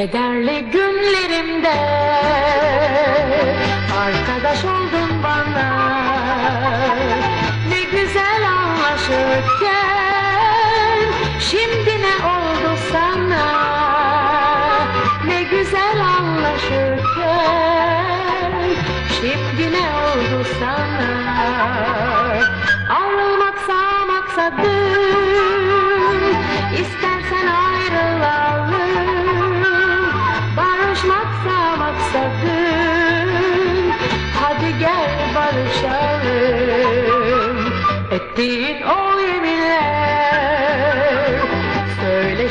Kederli günlerimde arkadaş oldun bana. Ne güzel anlaşırken şimdi ne oldu sana? Ne güzel anlaşırken şimdi ne oldu sana? Ayrılmaksa maksadım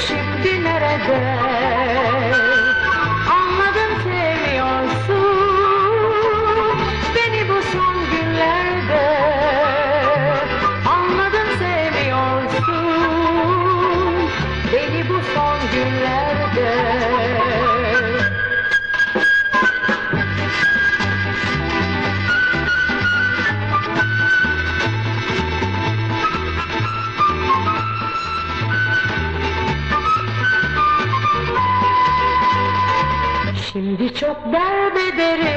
şimdi nerede? Anladım sevmiyorsun Beni bu son günlerde. Anladım sevmiyorsun Beni bu son günlerde Şimdi çok derbederim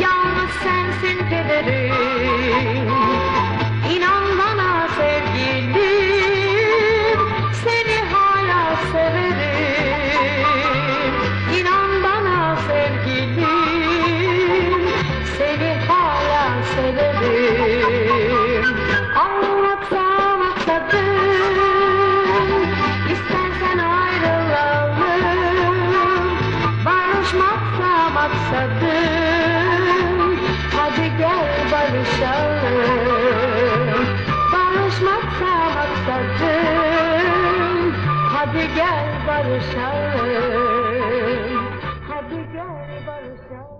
Yalnız sensin kederim Maksadım Hadi gel barışalım. Barışmaksa maksadım Hadi gel barışalım. Hadi gel barışalım